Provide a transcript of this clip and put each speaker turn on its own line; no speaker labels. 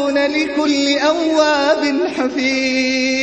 يجعلون لكل أواب حفيظ.